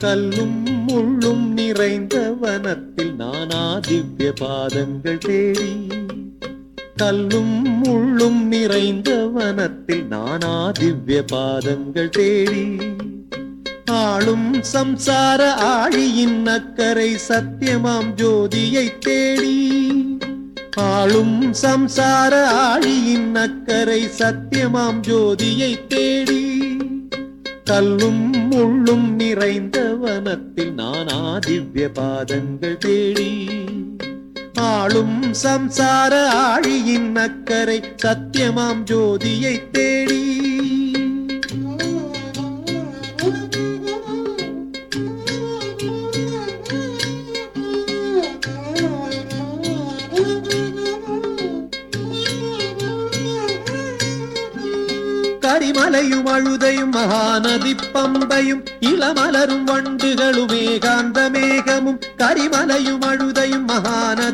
கல்லும் முள்ளும் நிறைந்த வனத்தில் நானா திவ்ய பாதங்கள் தேடி. கல்லும் முள்ளும் நிறைந்த வனத்தில் நானா திவ்ய பாதங்கள் தேடி. ஆளும் சம்சார ஆழியின் அக்கறை சத்தியமாம் ஜோதியை தேடி. ஆளும் சம்சார ஆழியின் அக்கறை சத்தியமாம் ஜோதியை தேடி. கல்லும் முள்ளும் நிறைந்த வனத்தில் நான் ஆதிவ்ய பாதங்கள் தேடி. ஆளும் சம்சார ஆழியின் அக்கறை சத்தியமாம் ஜோதியை தேடி. கரிமலையும் அழுதையும் மகாநதி பம்பையும் இளமலரும் வண்டுகளும் ஏகாந்த மேகமும் கரிமலையும் அழுதையும் மகாநதி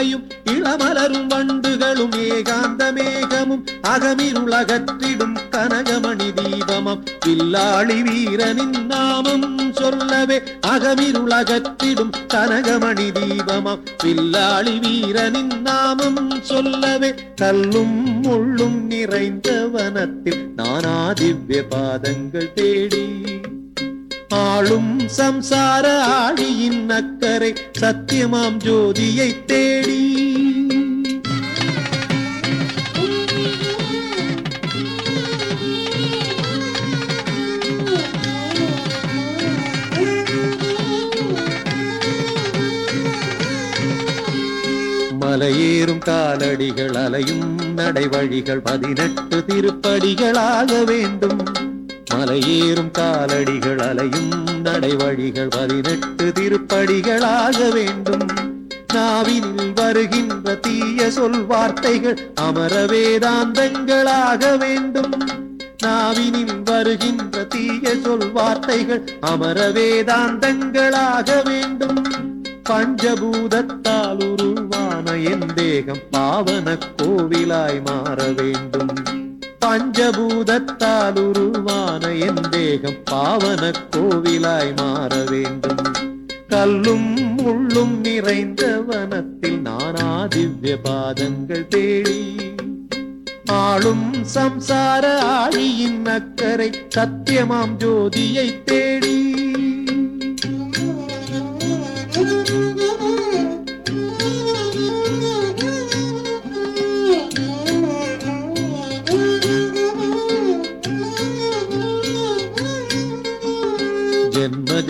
மலையும் இளமலரும் வண்டுகளும் ஏகாந்த மேகமும் அகமிருளகற்றிடும் கனகமணி தீபமம். வில்லாளி வீரனின் நாமம் சொல்லவே அகமிருளகற்றிடும் கனகமணி தீபமம். வில்லாளி வீரனின் நாமம் சொல்லவே கல்லும் முள்ளும் நிறைந்த வனத்தில் நானா திவ்ய பாதங்கள் தேடி. ஆளும் சம்சார ஆழியின் அக்கறை சத்தியமாம் ஜோதியை தேடி. மலையேறும் காலடிகள் அலையும் நடைவழிகள் பதினெட்டு திருப்படிகளாக வேண்டும். மலையேறும் காலடிகள் அலையும் நடைவழிகள் பதினெட்டு திருப்படிகளாக வேண்டும். நாவினில் வருகின்ற தீய சொல் வார்த்தைகள் அமர வேதாந்தங்களாக வேண்டும். நாவினில் வருகின்ற தீய சொல் வார்த்தைகள் அமர வேதாந்தங்களாக வேண்டும். பஞ்சபூதத்தால் உருவான என் தேகம் பாவன கோவிலாய் மாற வேண்டும். பஞ்சபூதத்தால் உருவான என் தேகம் பாவன கோவிலாய் மாற வேண்டும். கல்லும் முள்ளும் நிறைந்த வனத்தில் நானா திவ்ய பாதங்கள் தேடி. ஆளும் சம்சார ஆழியின் அக்கறை சத்தியமாம் ஜோதியை தேடி.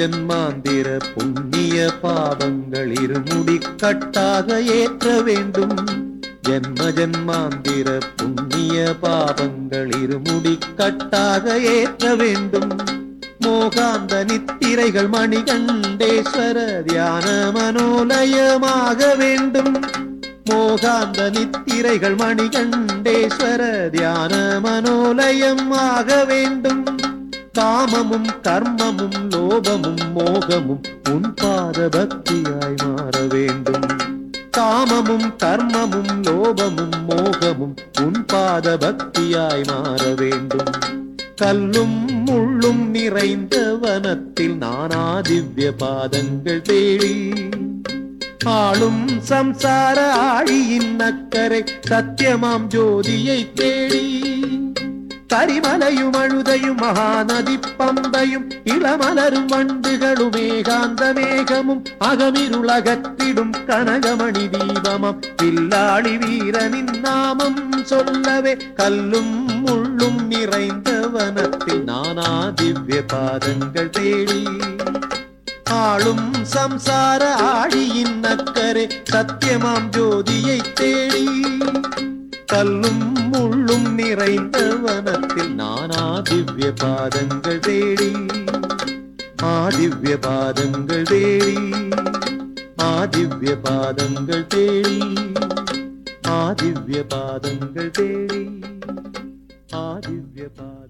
ஜென்மாந்திர புண்ணிய பாவங்கள் இருமுடி கட்டாக ஏற்ற வேண்டும். ஜென்ம ஜென்மாந்திர புண்ணிய பாவங்கள் இருமுடி கட்டாக ஏற்ற வேண்டும். மோகாந்த நித்திரைகள் மணிகண்டேஸ்வர தியான மனோலயமாக வேண்டும். மோகாந்த நித்திரைகள் மணிகண்டேஸ்வர தியான மனோலயம் ஆக வேண்டும். காமமும் கர்மமும் லோபமும் மோகமும் உன் பாத பக்தியாய் மாற வேண்டும். காமமும் கர்மமும் லோபமும் மோகமும் உன் பாத பக்தியாய் மாற வேண்டும். கல்லும் முள்ளும் நிறைந்த வனத்தில் நானா திவ்ய பாதங்கள் தேடி. ஆளும் சம்சார ஆழியின் அக்கறை சத்தியமாம் ஜோதியை தேடி. கரிமலையும் அழுதையும் மகாநதி பம்பையும் இளமலரும் வண்டுகளும் ஏகாந்த மேகமும் அகமிருளகத்திடும் கனகமணி தீபமம். பில்லாளி வீரனின் நாமம் சொல்லவே கல்லும் முள்ளும் நிறைந்த வனத்தில் நானா திவ்ய பாதங்கள் தேடி. ஆளும் சம்சார ஆழியின் அக்கறை சத்தியமாம் ஜோதியை தேடி. கல்லும் முள்ளும் நிறைந்த வனத்தில் நானா திவ்ய பாதங்கள் தேடி. ஆதிவ்ய பாதங்கள் தேடி. ஆதிவ்ய பாதங்கள் தேடி. ஆதிவ்ய பாதங்கள் தேடி. ஆதிவ்ய திவ்ய பாதங்கள்